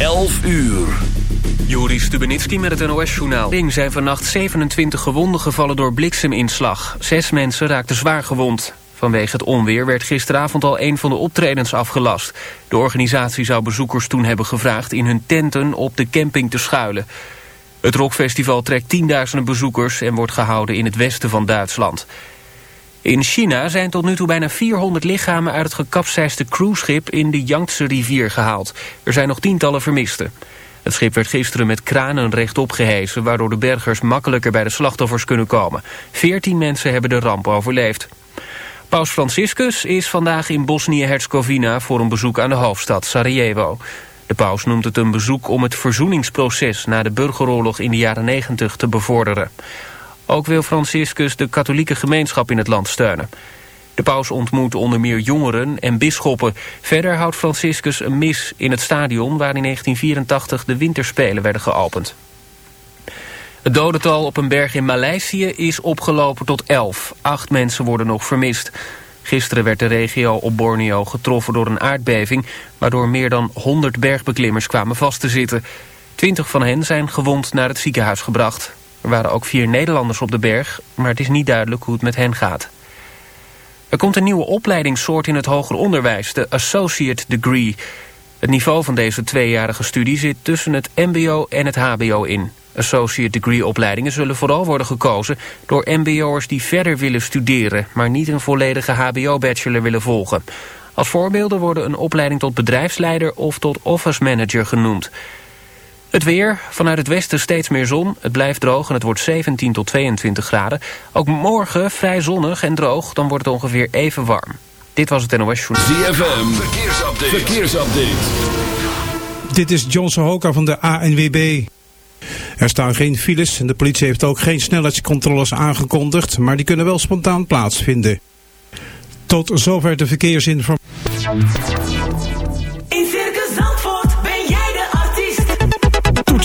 11 uur. Juri Stubenitski met het NOS-journaal. Er zijn vannacht 27 gewonden gevallen door blikseminslag. Zes mensen raakten zwaar gewond. Vanwege het onweer werd gisteravond al een van de optredens afgelast. De organisatie zou bezoekers toen hebben gevraagd in hun tenten op de camping te schuilen. Het rockfestival trekt tienduizenden bezoekers en wordt gehouden in het westen van Duitsland. In China zijn tot nu toe bijna 400 lichamen uit het gekapseisde cruiseschip in de Yangtze rivier gehaald. Er zijn nog tientallen vermisten. Het schip werd gisteren met kranen rechtop gehesen... waardoor de bergers makkelijker bij de slachtoffers kunnen komen. Veertien mensen hebben de ramp overleefd. Paus Franciscus is vandaag in Bosnië-Herzegovina... voor een bezoek aan de hoofdstad Sarajevo. De paus noemt het een bezoek om het verzoeningsproces... na de burgeroorlog in de jaren 90 te bevorderen. Ook wil Franciscus de katholieke gemeenschap in het land steunen. De paus ontmoet onder meer jongeren en bisschoppen. Verder houdt Franciscus een mis in het stadion... waar in 1984 de winterspelen werden geopend. Het dodental op een berg in Maleisië is opgelopen tot 11. Acht mensen worden nog vermist. Gisteren werd de regio op Borneo getroffen door een aardbeving... waardoor meer dan 100 bergbeklimmers kwamen vast te zitten. Twintig van hen zijn gewond naar het ziekenhuis gebracht. Er waren ook vier Nederlanders op de berg, maar het is niet duidelijk hoe het met hen gaat. Er komt een nieuwe opleidingssoort in het hoger onderwijs, de Associate Degree. Het niveau van deze tweejarige studie zit tussen het mbo en het hbo in. Associate Degree opleidingen zullen vooral worden gekozen door mbo'ers die verder willen studeren, maar niet een volledige hbo-bachelor willen volgen. Als voorbeelden worden een opleiding tot bedrijfsleider of tot office manager genoemd. Het weer, vanuit het westen steeds meer zon. Het blijft droog en het wordt 17 tot 22 graden. Ook morgen vrij zonnig en droog, dan wordt het ongeveer even warm. Dit was het NOS Journal. ZFM, verkeersupdate. verkeersupdate. Dit is John Sohoka van de ANWB. Er staan geen files en de politie heeft ook geen snelheidscontroles aangekondigd, maar die kunnen wel spontaan plaatsvinden. Tot zover de verkeersinformatie.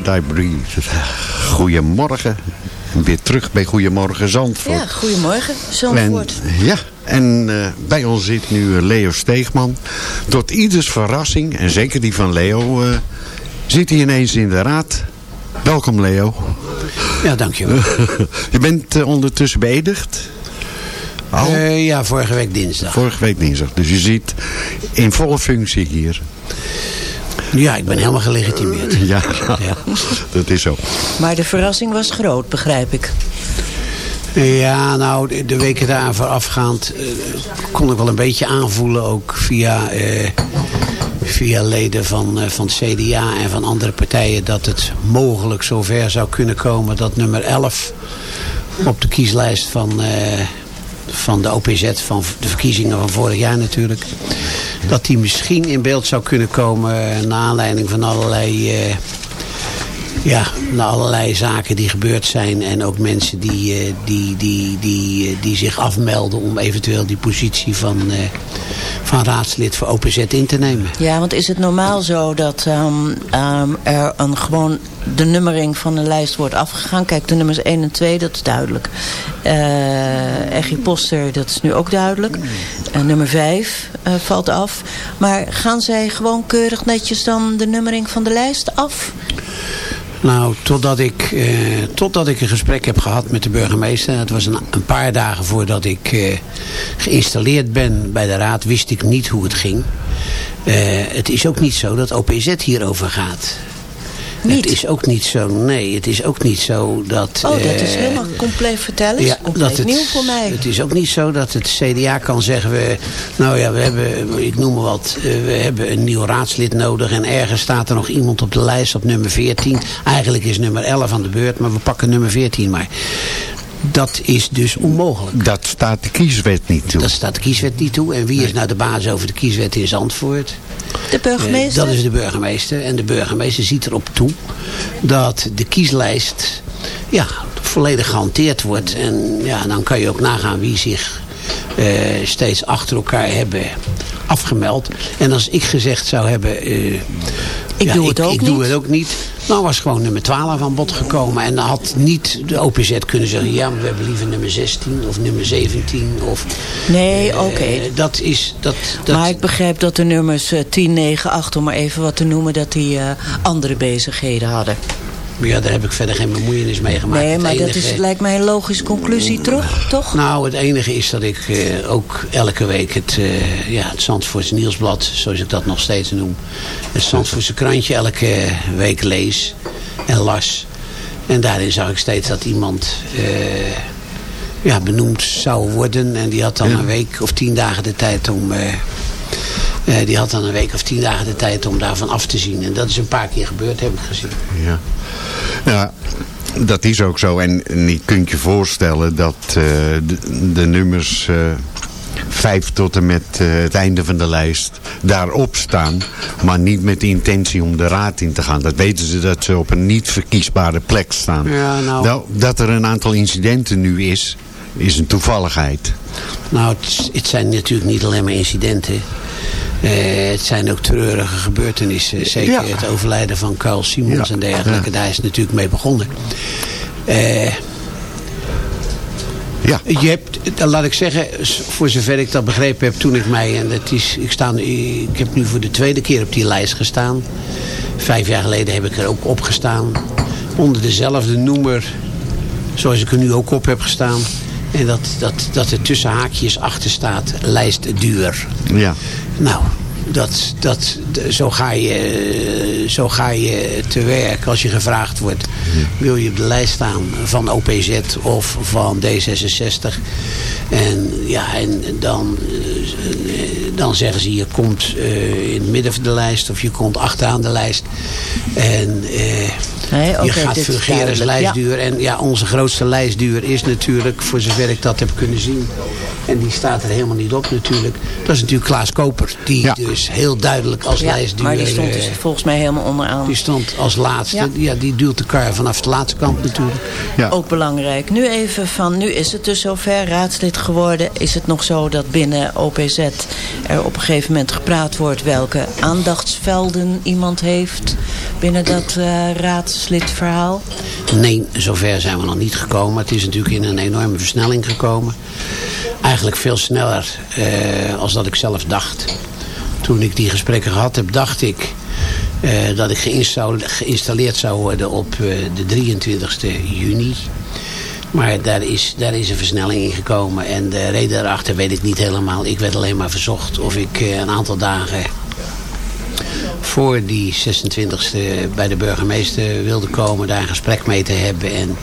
That I breathe. Goedemorgen. Weer terug bij Goedemorgen Zandvoort. Ja, goedemorgen, Zandvoort. En, ja, en eh, bij ons zit nu eh, Leo Steegman. Tot ieders verrassing, en zeker die van Leo, eh, zit hij ineens in de raad. Welkom Leo. Ja, dankjewel. Je bent ondertussen beëdigd. Eh, ja, vorige week dinsdag. Vorige week dinsdag. Dus je zit in volle functie hier. Ja, ik ben helemaal gelegitimeerd. Ja, Ja. dat is zo. Maar de verrassing was groot, begrijp ik. Ja, nou, de, weken daar voorafgaand eh, kon ik wel een beetje aanvoelen. Ook via, eh, via leden van, eh, van het CDA en van andere partijen. Dat het mogelijk zover zou kunnen komen dat nummer 11 op de kieslijst van, eh, van de OPZ, van de verkiezingen van vorig jaar natuurlijk. Dat die misschien in beeld zou kunnen komen eh, naar aanleiding van allerlei... eh, ja, naar allerlei zaken die gebeurd zijn. En ook mensen die, eh, die, die, die, eh, die zich afmelden om eventueel die positie van, eh, van raadslid voor OPZ in te nemen. Ja, want is het normaal zo dat ehm, ehm, er een, gewoon de nummering van de lijst wordt afgegaan? Kijk, de nummers 1 en 2, dat is duidelijk. Eggy Poster, dat is nu ook duidelijk. En nummer 5 eh, valt af. Maar gaan zij gewoon keurig netjes dan de nummering van de lijst af? Nou, totdat ik, eh, totdat ik een gesprek heb gehad met de burgemeester. Het was een, een paar dagen voordat ik eh, geïnstalleerd ben bij de raad. Wist ik niet hoe het ging. Eh, het is ook niet zo dat OPZ hierover gaat. Niet? Het is ook niet zo, nee, het is ook niet zo dat... Oh, dat is eh, helemaal compleet vertellen. is compleet het, nieuw voor mij. Het is ook niet zo dat het CDA kan zeggen... We, nou ja, we hebben, ik noem maar wat... eh, we hebben een nieuw raadslid nodig... en ergens staat er nog iemand op de lijst op nummer 14. Eigenlijk is nummer 11 aan de beurt... maar we pakken nummer 14 maar. Dat is dus onmogelijk. Dat staat de kieswet niet toe. Dat staat de kieswet niet toe. En wie is nou de baas over de kieswet in Zandvoort? De burgemeester? Dat is de burgemeester. En de burgemeester ziet erop toe dat de kieslijst ja, volledig gehanteerd wordt. En ja, dan kan je ook nagaan wie zich eh, steeds achter elkaar hebben afgemeld. En als ik gezegd zou hebben... eh, Ik doe het ook ik doe het ook niet. Dan was gewoon nummer 12 aan bod gekomen. En dan had niet de OPZ kunnen zeggen... ja, maar we hebben liever nummer 16 of nummer 17. Of, Nee, eh, oké. dat is... Dat, dat, Maar ik begrijp dat de nummers eh, 10, 9, 8, om maar even wat te noemen, dat die eh, andere bezigheden hadden. Ja, daar heb ik verder geen bemoeienis mee gemaakt. nee, maar dat is, lijkt mij een logische conclusie, toch? toch? Nou, het enige is dat ik eh, ook elke week het, eh ja, het Zandvoortse Nieuwsblad, zoals ik dat nog steeds noem, het Zandvoortse krantje elke week lees en las. En daarin zag ik steeds dat iemand eh, ja, benoemd zou worden. En die had dan Ja. een week of tien dagen de tijd om... eh, die had dan een week of tien dagen de tijd om daarvan af te zien. En dat is een paar keer gebeurd, heb ik gezien. Ja. ja, dat is ook zo. En, je kunt je voorstellen dat eh, de, de nummers eh, vijf tot en met het einde van de lijst daarop staan. Maar niet met de intentie om de raad in te gaan. Dat weten ze dat ze op een niet verkiesbare plek staan. Ja, nou- dat er een aantal incidenten nu is, is een toevalligheid. Nou, het, het zijn natuurlijk niet alleen maar incidenten. Eh, het zijn ook treurige gebeurtenissen. Zeker Ja. het overlijden van Carl Simons Ja. en dergelijke. Daar is het natuurlijk mee begonnen. Eh, Ja. je hebt, laat ik zeggen, voor zover ik dat begrepen heb toen ik mij... En dat is, ik, sta, ik heb nu voor de tweede keer op die lijst gestaan. Vijf jaar geleden heb ik er ook op gestaan. Onder dezelfde noemer zoals ik er nu ook op heb gestaan. En dat, dat, dat er tussen haakjes achter staat, lijst duur. Ja. Nou, dat, dat, zo, ga je, eh, zo ga je te werk als je gevraagd wordt. Wil je op de lijst staan van OPZ of van D66? En, ja, en dan, eh, dan zeggen ze je komt eh, in het midden van de lijst of je komt achteraan de lijst. En eh, Nee, je gaat fungeren als ja. lijstduur. En ja, onze grootste lijstduur is natuurlijk, voor zover ik dat heb kunnen zien, En die staat er helemaal niet op natuurlijk. Dat is natuurlijk Klaas Koper. Die Ja. dus heel duidelijk als Ja, lijstduur... maar die stond dus eh, volgens mij helemaal onderaan. die stond als laatste. Ja. Ja. die duwt de kar vanaf de laatste kant natuurlijk. Ja. Ook belangrijk. Nu even van, nu is het dus zover, raadslid geworden. Is het nog zo dat binnen OPZ er op een gegeven moment gepraat wordt... welke aandachtsvelden iemand heeft binnen dat eh raadslidverhaal? Nee, zover zijn we nog niet gekomen. Het is natuurlijk in een enorme versnelling gekomen. Eigenlijk veel sneller eh, als dat ik zelf dacht. Toen ik die gesprekken gehad heb, dacht ik eh, dat ik geïnstal- geïnstalleerd zou worden op eh, de 23 juni. Maar daar is, daar is een versnelling in gekomen. En de reden daarachter weet ik niet helemaal. Ik werd alleen maar verzocht of ik eh, een aantal dagen voor die 26e bij de burgemeester wilde komen. Daar een gesprek mee te hebben. En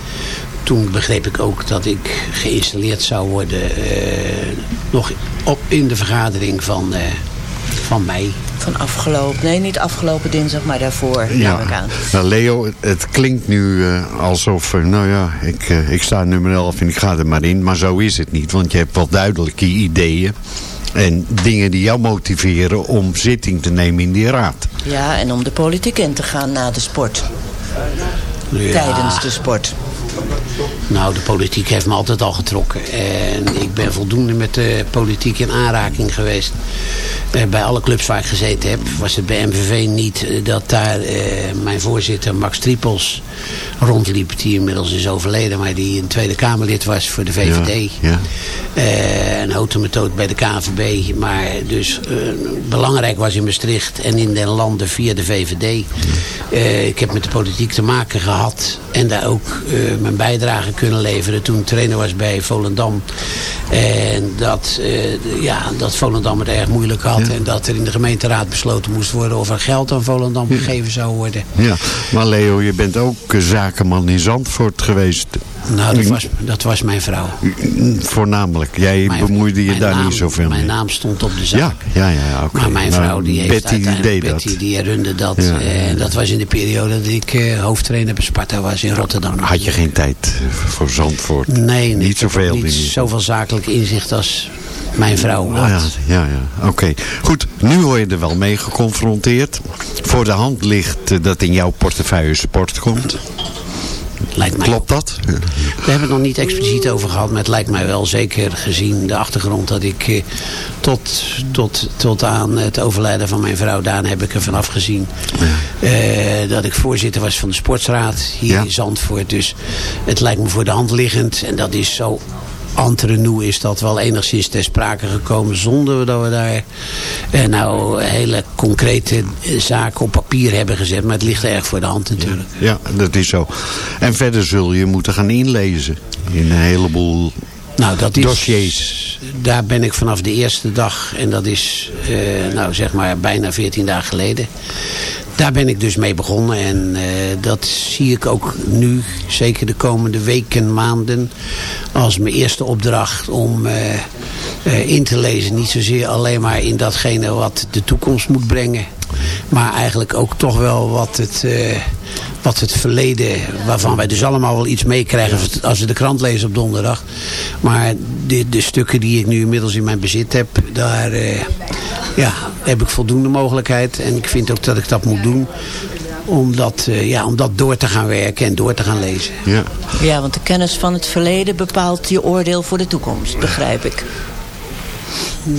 toen begreep ik ook dat ik geïnstalleerd zou worden. eh, nog op, in de vergadering van, eh, van mei. Van afgelopen, nee niet afgelopen dinsdag, maar daarvoor neem ik aan. Nou, Leo, het klinkt nu eh, alsof, nou ja, ik, ik sta nummer 11 en ik ga er maar in. Maar zo is het niet, want je hebt wel duidelijke ideeën. En dingen die jou motiveren om zitting te nemen in die raad. Ja, en om de politiek in te gaan na de sport. Ja. Tijdens de sport. Cristo Nou, de politiek heeft me altijd al getrokken. En ik ben voldoende met de politiek in aanraking geweest. Eh, bij alle clubs waar ik gezeten heb, was het bij MVV niet eh, dat daar eh, mijn voorzitter Max Triepels rondliep. Die inmiddels is overleden, maar die een Tweede Kamerlid was voor de VVD. Ja, ja. Eh, een bij de KNVB. Maar dus eh, belangrijk was in Maastricht en in den landen via de VVD. Ik heb met de politiek te maken gehad. En daar ook mijn bijdrage kunnen leveren toen trainer was bij Volendam. En dat, eh, ja, dat Volendam het erg moeilijk had. En dat er in de gemeenteraad besloten moest worden of er geld aan Volendam gegeven zou worden. Ja, maar Leo, je bent ook eh, zakenman in Zandvoort geweest. Nou, dat was, dat was mijn vrouw. Voornamelijk. Jij Mijn- bemoeide je mijn daar naam- niet zoveel Mijn mee. naam stond op de zaak. Ja, ja, ja, oké. Maar mijn Nou, vrouw die heeft Betty deed Betty dat. die runde dat. Ja, eh, dat was in de periode dat ik eh, hoofdtrainer bij Sparta was in Rotterdam. Had je geen tijd voor Zandvoort? Nee, Niet zoveel. Niet zoveel zakelijk inzicht als mijn vrouw had. Oh ja, ja, ja. oké. Goed, nu word je er wel mee geconfronteerd. Voor de hand ligt eh, dat in jouw portefeuille sport komt. Lijkt mij Klopt dat? We hebben het nog niet expliciet over gehad, maar het lijkt mij wel zeker gezien de achtergrond dat ik eh, tot, tot, tot aan het overlijden van mijn vrouw, Daan, heb ik er vanaf gezien. eh, dat ik voorzitter was van de sportsraad hier Ja. in Zandvoort. Dus het lijkt me voor de hand liggend en dat is zo entre nous is dat wel enigszins ter sprake gekomen zonder dat we daar eh, nou hele concrete eh, zaken op papier hebben gezet. Maar het ligt erg voor de hand natuurlijk. Ja, dat is zo. En verder zul je moeten gaan inlezen. In een heleboel Nou, dat is, dossiers. Daar ben ik vanaf de eerste dag, en dat is eh, nou zeg maar bijna 14 dagen geleden. Daar ben ik dus mee begonnen en eh, dat zie ik ook nu, zeker de komende weken, maanden, als mijn eerste opdracht om eh, eh, in te lezen. Niet zozeer alleen maar in datgene wat de toekomst moet brengen, maar eigenlijk ook toch wel wat het, wat het verleden, waarvan wij dus allemaal wel iets meekrijgen als we- de krant lezen op donderdag. Maar de, de stukken die ik nu inmiddels in mijn bezit heb, daar ja, heb ik voldoende mogelijkheid. En ik vind ook dat ik dat moet doen. Om dat, eh, ja, om dat door te gaan werken en door te gaan lezen. Ja. Ja, want de kennis van het verleden bepaalt je oordeel voor de toekomst, begrijp ik.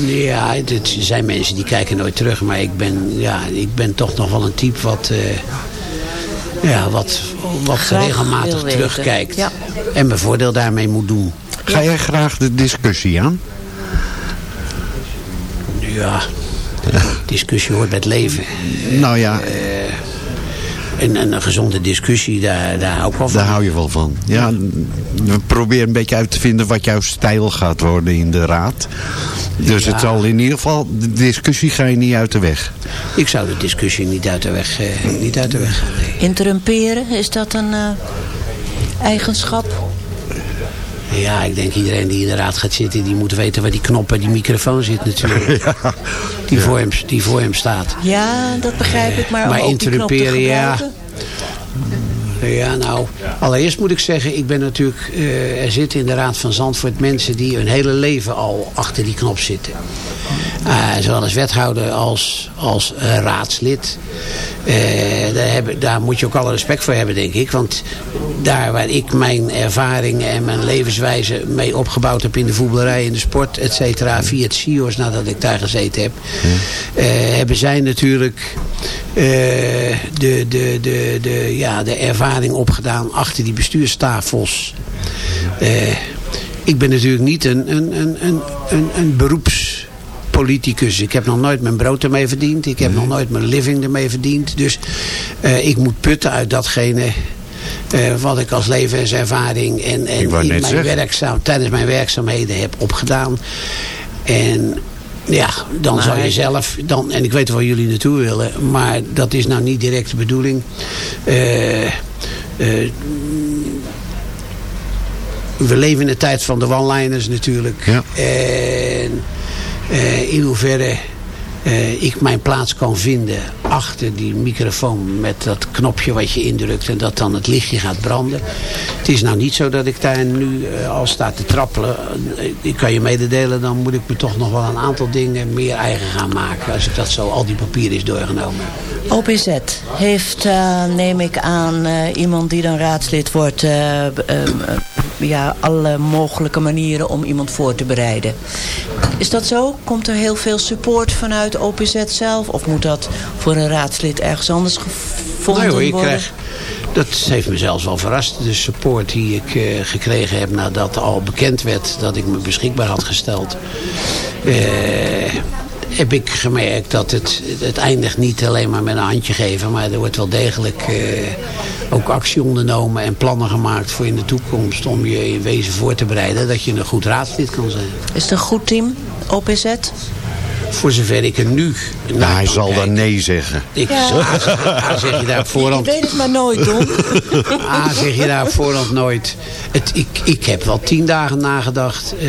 Ja, het zijn mensen die kijken nooit terug. Maar ik ben, ja, ik ben toch nog wel een type wat, eh, ja, wat, wat Graag regelmatig terugkijkt. Ja. En mijn voordeel daarmee moet doen. Ga jij graag de discussie aan? Ja, discussie hoort bij het leven. Nou ja, En, en een gezonde discussie, daar, daar hou ik wel van. daar hou je wel van. Ja, we proberen een beetje uit te vinden wat jouw stijl gaat worden in de raad. Dus Ja. het zal in ieder geval, de discussie ga je niet uit de weg. Ik zou de discussie niet uit de weg, eh, niet uit de weg gaan. nee. Interrumperen, is dat een eh, eigenschap? Ja, ik denk iedereen die in de raad gaat zitten, die moet weten waar die knop en die microfoon zit natuurlijk. Die, voor hem, die voor hem staat. Ja, dat begrijp ik, maar, Maar om ook die knop te interrumperen, ja. Ja, nou, allereerst moet ik zeggen, ik ben natuurlijk, eh, er zitten in de Raad van Zandvoort mensen die hun hele leven al achter die knop zitten. Eh, zowel als wethouder als, als eh, raadslid. Daar, hebben, daar moet je ook alle respect voor hebben, denk ik. Want daar waar ik mijn ervaringen en mijn levenswijze mee opgebouwd heb in de voetballerij, in de sport, et cetera, via het CIO's nadat ik daar gezeten heb, eh, hebben zij natuurlijk de, de, de, de, ja, de ervaring opgedaan achter die bestuurstafels. Eh, ik ben natuurlijk niet een, een, een, een, een, een beroepspoliticus. Ik heb nog nooit mijn brood ermee verdiend. Ik heb nog nooit mijn living ermee verdiend. Dus eh, ik moet putten uit datgene eh, wat ik als levenservaring en, en in mijn zeggen. werkzaam, tijdens mijn werkzaamheden heb opgedaan. En ja, dan Maar- zou je zelf, dan, en ik weet waar jullie naartoe willen, maar dat is nou niet direct de bedoeling. Eh, eh, we leven in de tijd van de one-liners natuurlijk. Ja. En eh, in hoeverre eh, ik mijn plaats kan vinden achter die microfoon met dat knopje wat je indrukt en dat dan het lichtje gaat branden. Het is nou niet zo dat ik daar nu eh, al sta te trappelen. Eh, ik kan je mededelen, dan moet ik me toch nog wel een aantal dingen meer eigen gaan maken. Als ik dat zo al die papier is doorgenomen. OPZ heeft, neem ik aan, iemand die dan raadslid wordt... ja, alle mogelijke manieren om iemand voor te bereiden. Is dat zo? Komt er heel veel support vanuit OPZ zelf? Of moet dat voor een raadslid ergens anders gevonden Nee hoor, ik worden? krijg, dat heeft me zelfs wel verrast. De support die ik eh, gekregen heb nadat al bekend werd dat ik me beschikbaar had gesteld. eh, heb ik gemerkt dat het, het eindigt niet alleen maar met een handje geven. Maar er wordt wel degelijk eh, ook actie ondernomen en plannen gemaakt voor in de toekomst. Om je in wezen voor te bereiden dat je een goed raadslid kan zijn. Is het een goed team, OPZ? Voor zover ik er nu... Nou, hij zal dan nee zeggen. Ik, Ja. A, A zeg je daar voorhand... Ik weet het maar nooit, Don. Ah, zeg je daar voorhand nooit. Het, ik, ik heb wel tien dagen nagedacht, eh,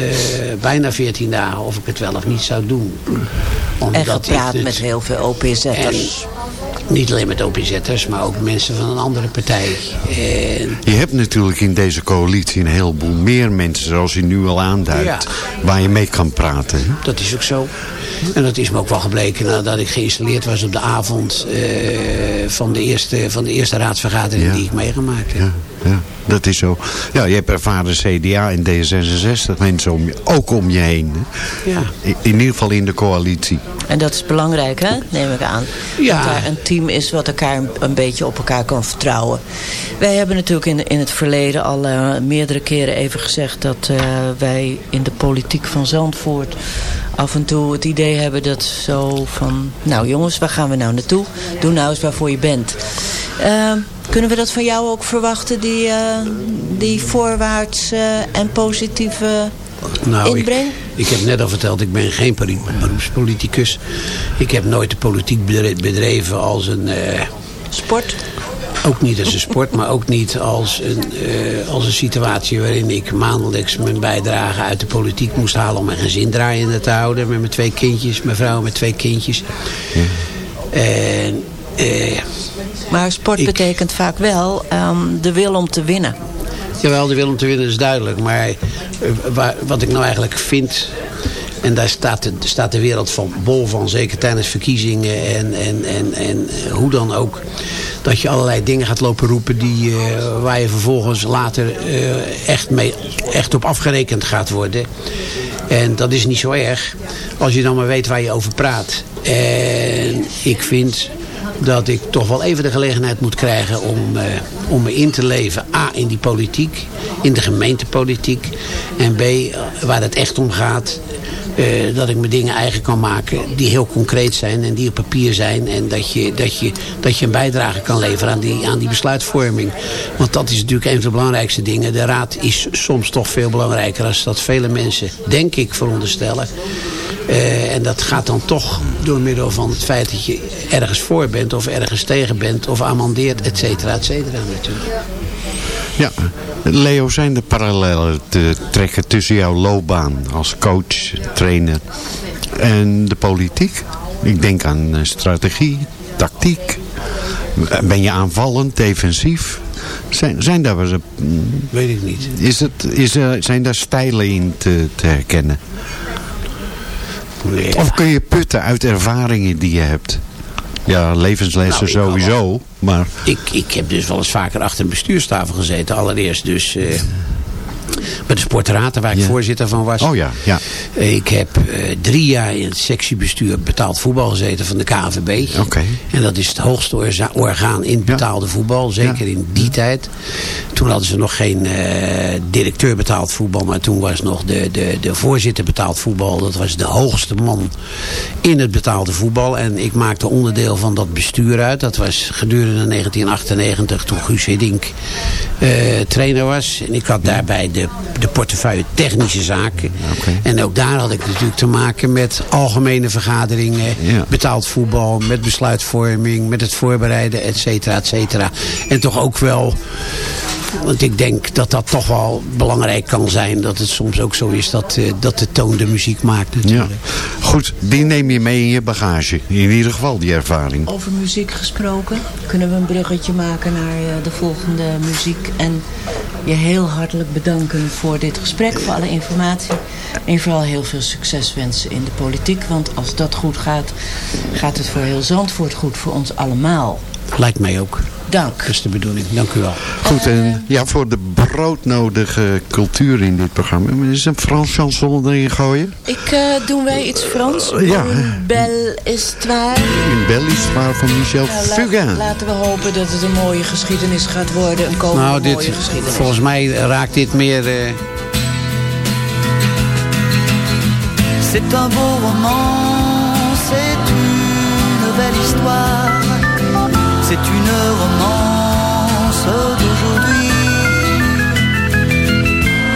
bijna veertien dagen, of ik het wel of niet zou doen. En Omdat gepraat ik het- met heel veel OPZ'ers. Niet alleen met OPZ'ers, maar ook mensen van een andere partij. En Je hebt natuurlijk in deze coalitie een heleboel meer mensen, zoals je nu al aanduidt, Ja. waar je mee kan praten. hè? dat is ook zo. En dat is me ook wel gebleken nadat ik geïnstalleerd was op de avond eh, van, de eerste, van de eerste raadsvergadering die ik meegemaakt heb. Ja, dat is zo. Ja, je hebt ervaren CDA en D66 mensen om je, ook om je heen. hè? Ja. In, in ieder geval in de coalitie. En dat is belangrijk, hè? neem ik aan. Ja. Dat daar een team is wat elkaar een, een beetje op elkaar kan vertrouwen. Wij hebben natuurlijk in, in het verleden al eh, meerdere keren even gezegd... dat eh, wij in de politiek van Zandvoort af en toe het idee hebben dat zo van... nou jongens, waar gaan we nou naartoe? Doe nou eens waarvoor je bent. Eh, kunnen we dat van jou ook verwachten, die, eh, die voorwaarts eh, en positieve Nou, ik, inbreng? ik heb net al verteld, ik ben geen beroepspoliticus. Ik heb nooit de politiek bedre- bedreven als een... eh, Sport? ook niet als een sport, maar ook niet als een, eh, als een situatie waarin ik maandelijks mijn bijdrage uit de politiek moest halen om mijn gezin draaiende te houden. Met mijn twee kindjes, mijn vrouw met twee kindjes. En eh, Maar sport Ik- betekent vaak wel ehm, de wil om te winnen. Jawel, de wil om te winnen is duidelijk. Maar eh, waar, wat ik nou eigenlijk vind... En daar staat de, staat de wereld van bol van, zeker tijdens verkiezingen en, en, en, en eh, hoe dan ook. Dat je allerlei dingen gaat lopen roepen die, eh, waar je vervolgens later echt, mee, echt op afgerekend gaat worden. En dat is niet zo erg, als je dan maar weet waar je over praat. En ik vind dat ik toch wel even de gelegenheid moet krijgen om, eh, om me in te leven. A, in die politiek, in de gemeentepolitiek. En B, waar het echt om gaat, eh, dat ik me dingen eigen kan maken die heel concreet zijn en die op papier zijn. En dat je, dat je, dat je een bijdrage kan leveren aan die, aan die besluitvorming. Want dat is natuurlijk een van de belangrijkste dingen. De raad is soms toch veel belangrijker als dat vele mensen, denk ik, veronderstellen. Eh, en dat gaat dan toch door middel van het feit dat je ergens voor bent of ergens tegen bent of amandeert, et cetera, et cetera natuurlijk. Ja, Leo, zijn er parallellen te trekken tussen jouw loopbaan als coach, trainer en de politiek? Ik denk aan eh, strategie, tactiek. Ben je aanvallend, defensief? Zijn, zijn daar, Weet ik niet. is het, is er, zijn daar stijlen in te, te herkennen? Of kun je putten uit ervaringen die je hebt? Ja, levenslessen Nou, sowieso, maar... Ik, ik heb dus wel eens vaker achter een bestuurstafel gezeten. Allereerst dus eh, bij de sportraad, waar ik Ja. voorzitter van was. Oh ja, ja. Ik heb eh, drie jaar in het sectiebestuur betaald voetbal gezeten van de KNVB. Oké. En dat is het hoogste orgaan in betaalde voetbal. Zeker in die tijd. Toen hadden ze nog geen eh, directeur betaald voetbal. Maar toen was nog de, de, de voorzitter betaald voetbal. Dat was de hoogste man in het betaalde voetbal. En ik maakte onderdeel van dat bestuur uit. Dat was gedurende 1998 toen Guus Hiddink eh, trainer was. En ik had daarbij de, de portefeuille technische zaken. Oké. En ook daar had ik natuurlijk te maken met algemene vergaderingen. Ja. Betaald voetbal, met besluitvorming, met het voorbereiden, et cetera, et cetera. En toch ook wel, want ik denk dat dat toch wel belangrijk kan zijn. Dat het soms ook zo is dat, eh, dat de toon de muziek maakt Ja. natuurlijk. Goed, die neem je mee in je bagage. In ieder geval, die ervaring. Over muziek gesproken, kunnen we een bruggetje maken naar eh, de volgende muziek. En je heel hartelijk bedanken voor dit gesprek, voor alle informatie. En vooral heel veel succes wensen in de politiek. Want als dat goed gaat, gaat het voor heel Zandvoort goed, voor ons allemaal. Lijkt mij ook. Dank. Dat is de bedoeling. Dank u wel. Goed, en ja, voor de broodnodige cultuur in dit programma. Is een Frans chanson erin gooien? Ik eh, doen wij iets Frans. Ja. Une belle histoire. Een Bellistoire van Michel Nou, laat- Fugain. laten we hopen dat het een mooie geschiedenis gaat worden. Een komende Nou, dit, mooie geschiedenis. volgens mij raakt dit meer... eh, C'est un beau roman, c'est une belle histoire,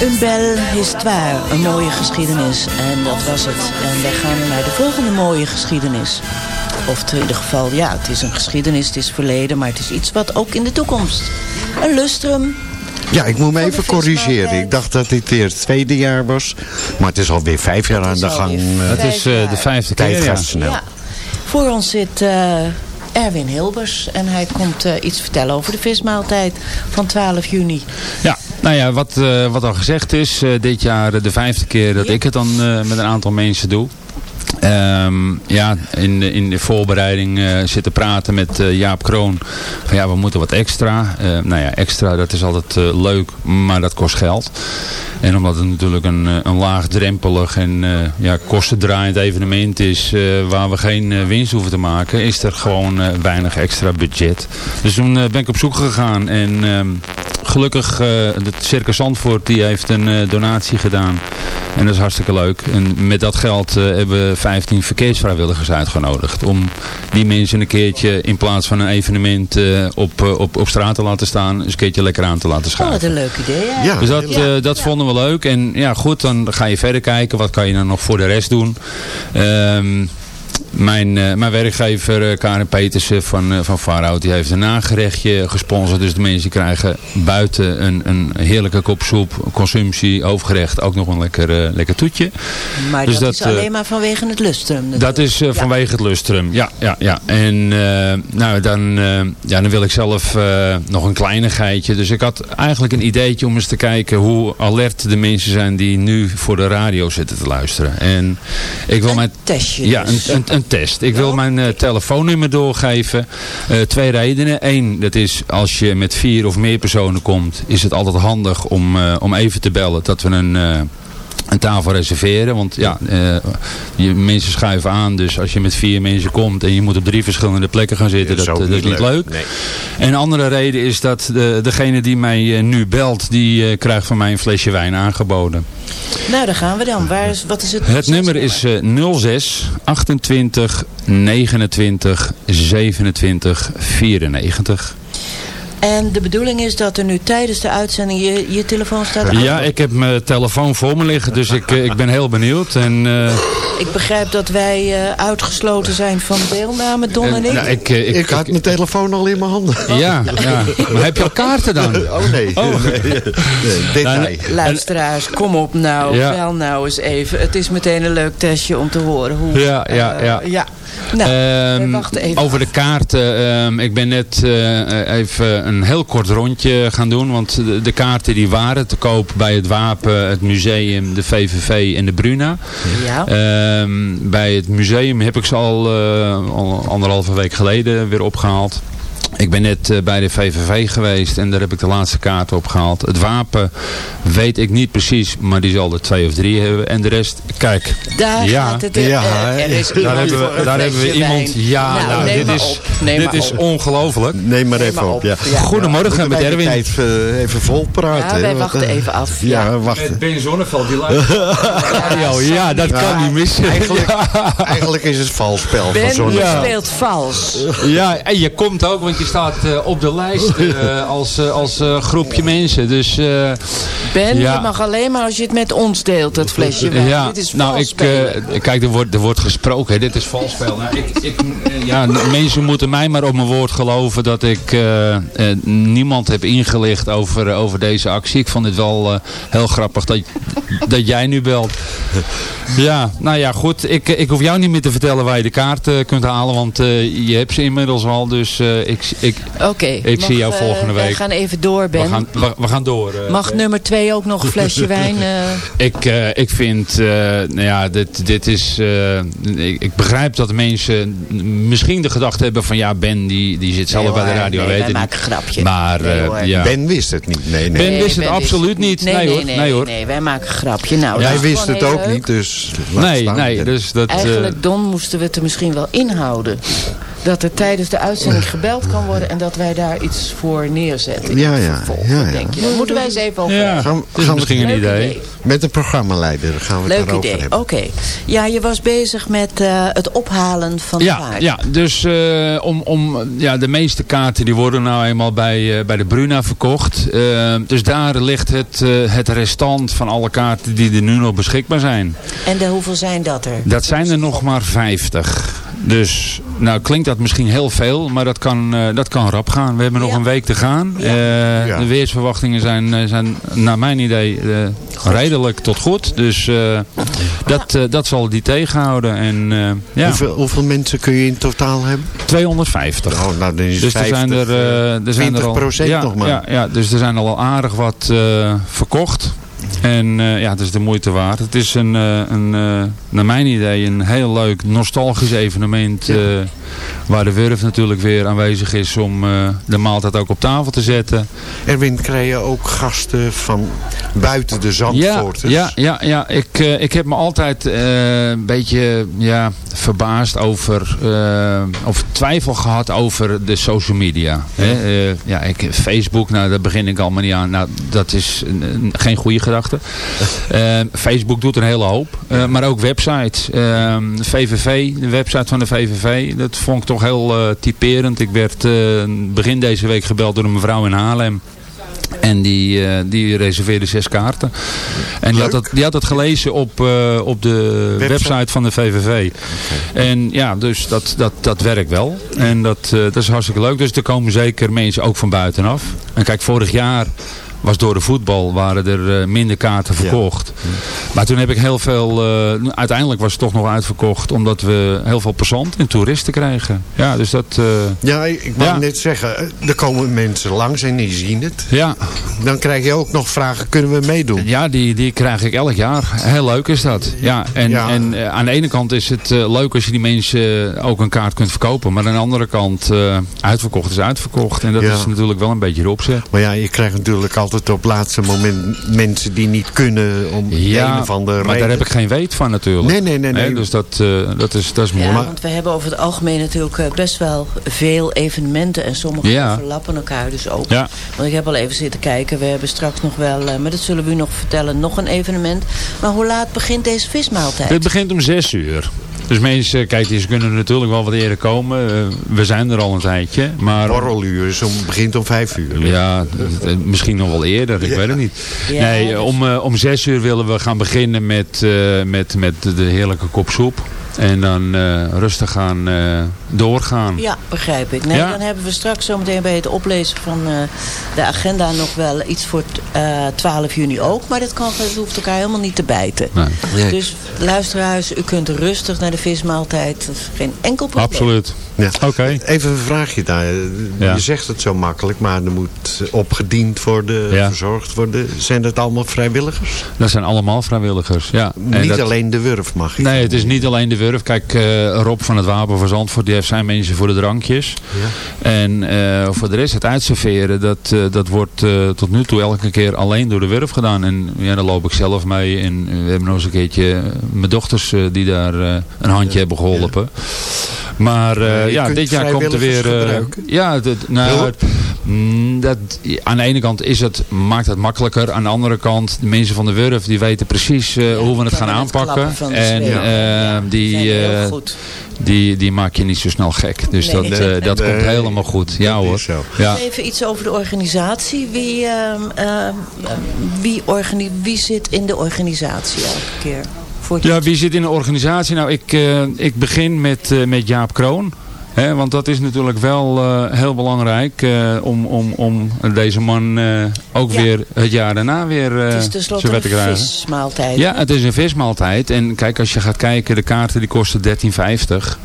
Een belle histoire, een mooie geschiedenis. En dat was het. En wij gaan naar de volgende mooie geschiedenis. Of in ieder geval, ja, het is een geschiedenis, het is verleden... maar het is iets wat ook in de toekomst. Een lustrum. Ja, ik moet me even corrigeren. vismaaltijd. Ik dacht dat dit weer het tweede jaar was. Maar het is alweer vijf jaar aan de gang. eh, Het is eh, de vijfde tijd keer, ja. gaat snel. Ja. Voor ons zit eh, Erwin Hilbers. En hij komt eh, iets vertellen over de vismaaltijd van 12 juni. Ja, nou ja, wat, eh, wat al gezegd is, eh, dit jaar eh, de vijfde keer dat ik het dan met een aantal mensen doe. Ehm, ja, in de, in de voorbereiding zitten praten met Jaap Kroon. Van ja, we moeten wat extra. Eh, nou ja, extra dat is altijd leuk, maar dat kost geld. En omdat het natuurlijk een, een laagdrempelig en ja, kostendraaiend evenement is waar we geen winst hoeven te maken, is er gewoon weinig extra budget. Dus toen ben ik op zoek gegaan en ehm, gelukkig, uh, het Circus Zandvoort die heeft een eh, donatie gedaan. En dat is hartstikke leuk. En met dat geld eh, hebben we 15 verkeersvrijwilligers uitgenodigd. Om die mensen een keertje in plaats van een evenement eh, op, eh, op, op straat te laten staan. eens een keertje lekker aan te laten Oh, schuiven. wat een leuk idee. hè? Ja. Dus dat, eh, dat vonden we leuk. En ja, goed, dan ga je verder kijken. Wat kan je dan nog voor de rest doen? Ehm, mijn, eh, mijn werkgever eh, Karin Petersen van, uh, van Farhout, die heeft een nagerechtje gesponsord. Dus de mensen krijgen buiten een, een heerlijke kop soep, consumptie, hoofdgerecht, ook nog een lekker, eh, lekker toetje. Maar Dus dat, dat, is alleen eh, maar vanwege het lustrum. Dat is eh, Ja. vanwege het lustrum, ja, ja, ja. En eh, nou, dan, eh, ja, dan wil ik zelf eh, nog een kleinigheidje. Dus ik had eigenlijk een ideetje om eens te kijken hoe alert de mensen zijn die nu voor de radio zitten te luisteren. En ik wil Een mijn testje Ja, dus. een, een, een test. Ik wil mijn eh, telefoonnummer doorgeven. Eh, twee redenen. Eén, dat is als je met vier of meer personen komt, is het altijd handig om, eh, om even te bellen dat we een, een tafel reserveren. Want ja, eh, je, mensen schuiven aan. Dus als je met vier mensen komt en je moet op drie verschillende plekken gaan zitten, dat, ook dat is niet leuk. Nee. En een andere reden is dat de, degene die mij eh, nu belt, die eh, krijgt van mij een flesje wijn aangeboden. Nou, daar gaan we dan. Waar is, wat is het? Het nummer is eh, 06 28 29 27 94. En de bedoeling is dat er nu tijdens de uitzending je, je telefoon staat aan. Ja, ik heb mijn telefoon voor me liggen, dus ik, eh, ik ben heel benieuwd. En, eh, Ik begrijp dat wij eh, uitgesloten zijn van deelname, Don en ik. nou, ik, ik, Ik had mijn telefoon al in mijn handen. ja, ja, maar heb je al kaarten dan? Oh nee. Oh. nee. nee. Detail. Luisteraars, kom op nou. Ja. Bel nou eens even. Het is meteen een leuk testje om te horen hoe... Ja, ja, ja. ja. Nou, we Ehm, wachten even over de kaarten. ehm, ik ben net eh, even een heel kort rondje gaan doen. Want de, de kaarten die waren te koop bij het Wapen, het museum, de VVV en de Bruna. Ja. Ehm, bij het museum heb ik ze al, eh, al anderhalve week geleden weer opgehaald. Ik ben net eh, bij de VVV geweest en daar heb ik de laatste kaart opgehaald. Het wapen weet ik niet precies, maar die zal er twee of drie hebben. En de rest, kijk, Daar ja, gaat het. eh, Ja, eh, er is daar hebben we, daar hebben we iemand. Ja, Nou, nou, neem dit maar is, op. Neem dit maar is op. ongelooflijk. Neem maar Neem even maar op. op. Ja. Ja. Goedemorgen met Erwin. tijd eh, even vol praten. Ja, wij wachten even af. Ja, Ja. wachten. Ben Zonneveld, die radio. Ja, dat kan niet missen. Eigenlijk, eigenlijk is het vals spel Ben, je speelt vals. Ja, en je komt ook, want je staat eh, op de lijst eh, als, eh, als eh, groepje mensen. Dus eh, Ben, Ja. je mag alleen maar als je het met ons deelt, dat flesje wijn. ja, Dit is nou ik, eh, kijk, er wordt, er wordt gesproken, hè, dit is vals spel. Nou, ik, ik, ja, mensen moeten mij maar op mijn woord geloven dat ik eh, eh, niemand heb ingelicht over, over deze actie. Ik vond het wel eh, heel grappig dat, dat jij nu belt. Ja, nou ja, goed. Ik, ik hoef jou niet meer te vertellen waar je de kaart kunt halen, want eh, je hebt ze inmiddels al. Dus eh, ik, ik, Oké. ik mag, zie jou eh, volgende week. gaan even door, Ben. we, gaan, we, we gaan door. eh. Mag nummer twee ook nog een flesje wijn? eh? Ik, eh, ik vind, eh, nou ja, dit, dit is, eh, ik, ik begrijp dat mensen misschien de gedachte hebben van ja, Ben die, die zit zelf Nee, bij de radio, Nee, weet wij maken een grapje. Maar Nee, eh, hoor. ja. Ben wist het niet. Nee, nee. Ben wist het Ben absoluut niet. Nee, hoor. Nee, Nee, hoor. nee, wij maken een grapje. Nou, is wist het ook leuk. niet, dus... Nee, nee, dus dat... eh, Eigenlijk, Don, moesten we het er misschien wel inhouden. Dat er tijdens de uitzending gebeld kan worden en dat wij daar iets voor neerzetten. Ja, ja, vervolg. ja, ja. denk je? Daar moeten wij eens even over ja, hebben. Gaan- is misschien een Leuk idee. Met de programmaleider gaan we het Leuk daarover idee. hebben. Oké. Ja, je was bezig met eh, het ophalen van Ja, paard. ja, dus eh, om, om, ja, de meeste kaarten die worden nou eenmaal bij, eh, bij de Bruna verkocht. Dus daar ligt het, eh, het restant van alle kaarten die er nu nog beschikbaar zijn. En de, hoeveel zijn dat er? Dat zijn er nog maar 50. Dus, nou klinkt dat misschien heel veel, maar dat kan, eh, dat kan rap gaan. We hebben nog Ja. een week te gaan. Ja. Eh, Ja. De weersverwachtingen zijn, eh, zijn naar mijn idee eh, redelijk tot goed. Dus eh, dat, eh, dat zal die tegenhouden. En eh, ja, Hoeveel, hoeveel mensen kun je in totaal hebben? 250. Oh, nou, dan is Dus er 50, zijn er, eh, er zijn er al, 20% ja, nog maar. Ja, ja, dus er zijn al aardig wat eh, verkocht. En eh, ja, het is de moeite waard. Het is een, eh, een, eh, naar mijn idee een heel leuk nostalgisch evenement. waar de Wurf natuurlijk weer aanwezig is om de maaltijd ook op tafel te zetten. Erwin, krijg je ook gasten van buiten de Zandvoorters? Ja, ja, ja, ja. Ik, ik heb me altijd een beetje ja, verbaasd over, of twijfel gehad over de social media. Hè? Eh, ja, ik, Facebook, nou daar begin ik allemaal niet aan. Nou, dat is een- een- geen goede gedachte. Eh, Facebook doet een hele hoop. Eh, maar ook websites. VVV, de website van de VVV, dat vond ik toch heel eh, typerend. Ik werd eh, begin deze week gebeld door een mevrouw in Haarlem. En die, die reserveerde zes kaarten. En die had, dat, die had gelezen op, op de Website? website. van de VVV. En ja, dus dat, dat, dat werkt wel. En dat, dat is hartstikke leuk. Dus er komen zeker mensen ook van buitenaf. En kijk, vorig jaar was door de voetbal waren er eh, minder kaarten verkocht. Maar toen heb ik heel veel... eh, uiteindelijk was het toch nog uitverkocht. Omdat we heel veel passanten en toeristen kregen. Ja, dus dat... eh, Ja, ik wou Ja. net zeggen, er komen mensen langs en die zien het. ja, Dan krijg je ook nog vragen, kunnen we meedoen? Ja, die, die krijg ik elk jaar. Heel leuk is dat. Ja, en, Ja. en aan de ene kant is het leuk als je die mensen ook een kaart kunt verkopen. Maar aan de andere kant, uitverkocht is uitverkocht. En dat is natuurlijk wel een beetje de opzet. Maar ja, je krijgt natuurlijk altijd op het laatste moment mensen die niet kunnen om Ja, een of andere maar reden. daar heb ik geen weet van natuurlijk. Nee, nee, nee, nee. Dus dat, eh, dat, is, dat is mooi. Ja, Maar- want we hebben over het algemeen natuurlijk eh, best wel veel evenementen. En sommige Ja. overlappen elkaar dus ook. Ja. Want ik heb al even zitten kijken. We hebben straks nog wel, eh, maar dat zullen we u nog vertellen, nog een evenement. Maar hoe laat begint deze vismaaltijd? Het begint om zes uur. Dus mensen, kijk, die kunnen natuurlijk wel wat eerder komen. Eh, we zijn er al een tijdje. Maar Borreluur is om, begint om vijf uur. Ja, misschien nog wel eerder, ik weet het niet. Ja, nee, om, eh, om zes uur willen we gaan beginnen met, eh, met, met de heerlijke kop soep. En dan eh, rustig gaan eh, doorgaan. Ja, begrijp ik. Nee, Ja. Dan hebben we straks zometeen bij het oplezen van eh, de agenda nog wel iets voor eh 12 juni ook. Maar dat, kan, dat hoeft elkaar helemaal niet te bijten. Nee. Dus luisteraars, u kunt rustig naar de vismaaltijd. Dat is geen enkel probleem. Absoluut. Ja. Oké. Even een vraagje daar. Ja. Je zegt het zo makkelijk, maar er moet opgediend worden, Ja. verzorgd worden. Zijn dat allemaal vrijwilligers? Dat zijn allemaal vrijwilligers. Ja. En niet dat- alleen de Wurf mag ik. Nee, het is niet alleen de Wurf. Kijk, eh, Rob van het Wapen van Zandvoort, die heeft zijn mensen voor de drankjes. Ja. En eh, voor de rest het uitserveren, dat, eh, dat wordt tot nu toe elke keer alleen door de Wurf gedaan. En ja, daar loop ik zelf mee. En we hebben nog eens een keertje mijn dochters die daar een handje hebben geholpen. Maar Ja, dit jaar komt er weer... ja, dat, nou, dat, aan de ene kant is het, maakt het makkelijker. Aan de andere kant, de mensen van de Wurf, die weten precies eh, hoe we het gaan het aanpakken. En eh, die, eh, goed. die, die maak je niet zo snel gek. Dus Nee. dat, Nee. eh, dat Nee. komt helemaal goed. Ja hoor. Ja. Even iets over de organisatie. Wie, ehm, ehm, wie, organi wie zit in de organisatie elke keer? Voor Ja, wie zit in de organisatie? Nou, ik, eh, ik begin met, eh, met Jaap Kroon. Want dat is natuurlijk wel eh, heel belangrijk eh, om, om, om deze man eh, ook Ja. weer het jaar daarna weer eh het is tenslotte een krijgen. vismaaltijd. Ja, het is een vismaaltijd. En kijk, als je gaat kijken, de kaarten die kosten 13,50.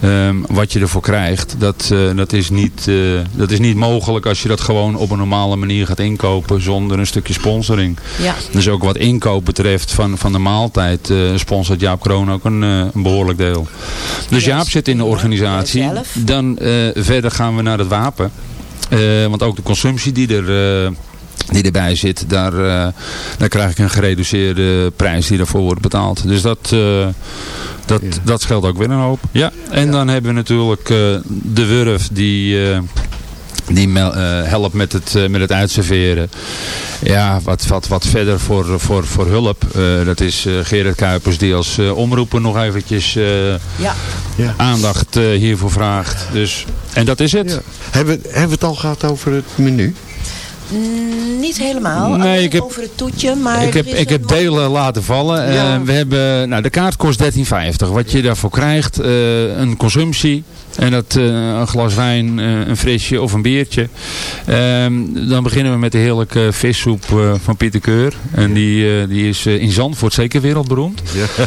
Ehm, wat je ervoor krijgt, dat, dat, is niet, dat is niet mogelijk als je dat gewoon op een normale manier gaat inkopen zonder een stukje sponsoring. Ja. Dus ook wat inkoop betreft van, van de maaltijd sponsort Jaap Kroon ook een, eh, een behoorlijk deel. Dus Ja, Jaap zit in de organisatie. Dan eh, verder gaan we naar het wapen. Eh, want ook de consumptie die er... eh, die erbij zit, daar, eh, daar krijg ik een gereduceerde prijs die daarvoor wordt betaald. Dus dat, eh, dat, dat scheelt ook weer een hoop. Ja. En dan hebben we natuurlijk eh, de Wurf die, eh, die eh, helpt met het, eh, met het uitserveren. Ja, wat, wat, wat verder voor, voor, voor hulp. eh, dat is eh, Gerard Kuipers die als eh, omroeper nog eventjes eh, Ja. Ja. aandacht eh, hiervoor vraagt. Dus, en dat is het. Ja. Hebben, hebben we het al gehad over het menu? Mm, niet helemaal. Nee, ik heb- over het toetje. Maar ik heb, ik heb nog- delen laten vallen. Ja. We hebben, nou, de kaart kost 13,50. Wat je daarvoor krijgt, eh, een consumptie. En dat eh, een glas wijn, eh, een frisje of een biertje. Ehm, dan beginnen we met de heerlijke vissoep eh, van Pieter Keur. En die, eh, die is in Zandvoort zeker wereldberoemd. Ja.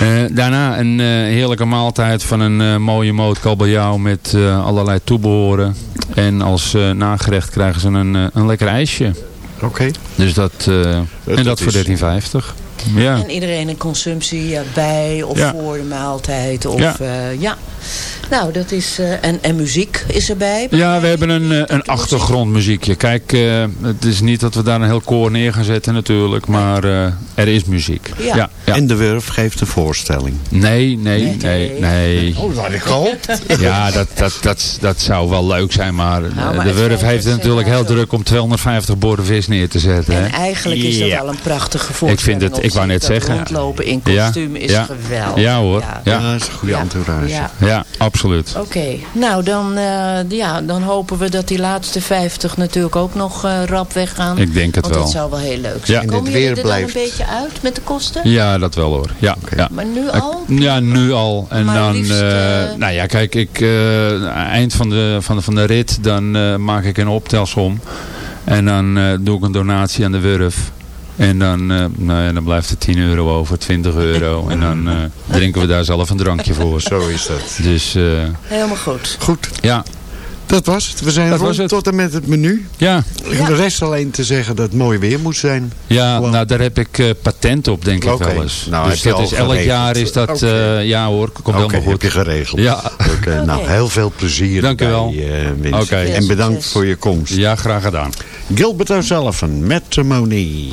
Eh, daarna een eh, heerlijke maaltijd van een eh, mooie moot kabeljauw met eh, allerlei toebehoren. En als eh, nagerecht krijgen ze een, een lekker ijsje. Oké. Dus dat, eh, en dat dat voor is- 13,50. Ja. En iedereen een consumptie bij of Ja. voor de maaltijd. Of, Ja. ja. Nou, dat is... eh, en, en muziek is erbij. Ja, we hebben een, eh, een achtergrondmuziekje. Kijk, eh, het is niet dat we daar een heel koor neer gaan zetten natuurlijk, maar eh, er is muziek. Ja. Ja, ja. En de Wurf geeft een voorstelling. Nee, nee, nee, nee. Oh, dat had ik gehoopt. Ja, dat, dat, dat, dat zou wel leuk zijn, maar, Nou, maar de Wurf heeft het natuurlijk heel druk om 250 borden vis neer te zetten. En hè. eigenlijk is dat Ja. wel een prachtige Ik voorstelling. vind het, ik wou net zeggen. rondlopen in Ja, kostuum is ja. geweldig. Ja hoor, Ja. ja. Ja, dat is een goede Ja. entourage. Ja. Ja, absoluut. Oké, nou dan, eh, ja, dan hopen we dat die laatste 50 natuurlijk ook nog eh, rap weggaan. Ik denk het Want wel. dat zou wel heel leuk Ja. zijn. Het jullie weer er blijft- dan een beetje uit met de kosten? Ja, dat wel hoor. Ja, ja. Maar nu al? Ja, nu al. En Maar dan, liefst, eh, eh, nou ja, kijk, ik, eh, eind van de, van, de, van de rit, dan eh, maak ik een optelsom. En dan eh, doe ik een donatie aan de Wurf. En dan, eh, nou ja, dan blijft er 10 euro over, 20 euro. En dan eh, drinken we daar zelf een drankje voor. Zo is dat. Dus eh, Helemaal goed. Goed, ja, dat was het. We zijn Dat rond het. tot en met het menu. ja, Ja. De rest alleen te zeggen dat het mooi weer moet zijn. ja Gewoon. nou, daar heb ik eh, patent op, denk ik wel eens. Nou, dus heb dat is elk geregeld. jaar is dat, eh, ja hoor, komt helemaal heb goed. je geregeld. Ja, Oké, nou, heel veel plezier Dank u wel. bij, eh. Oké. En bedankt voor je komst. ja, graag gedaan. Gilbert O'Sullivan, Matrimony.